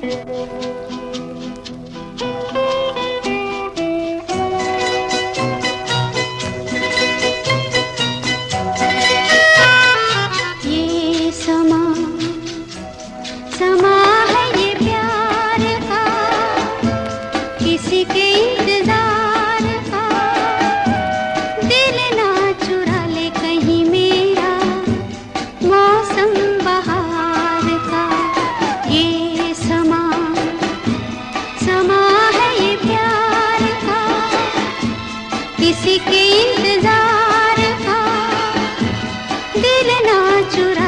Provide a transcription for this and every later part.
どうぞ。किसी के इंतज़ार का। दिल ना चुरा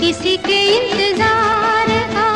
किसी के इंतज़ार का